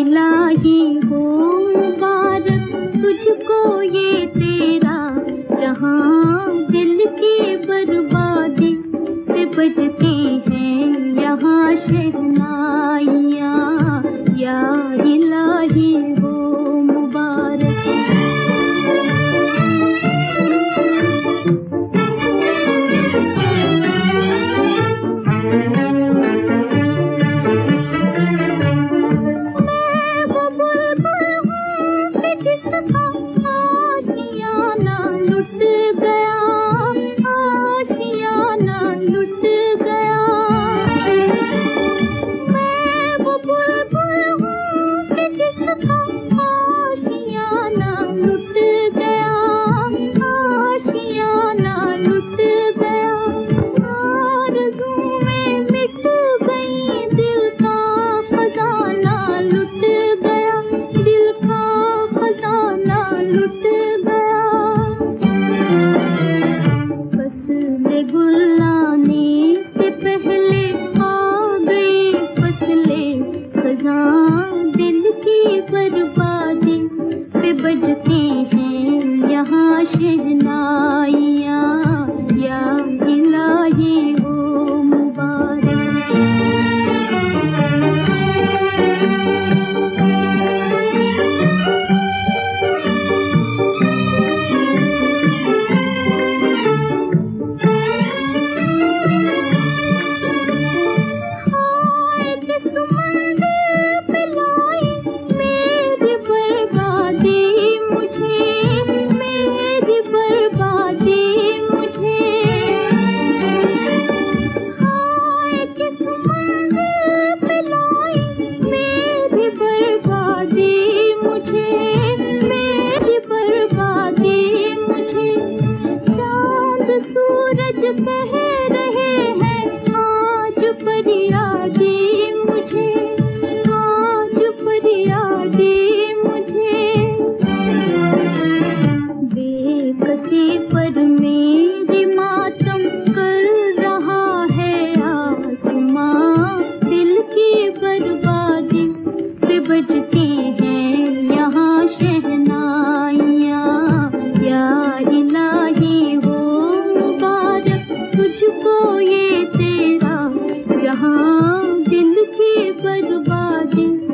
इलाही हो मुबारक तुझको ये तेरा, जहाँ दिल की बर्बादी पे बजती है यहाँ शहनाई बजती कह रहे हैं आज फरियादी मुझे बर्बादी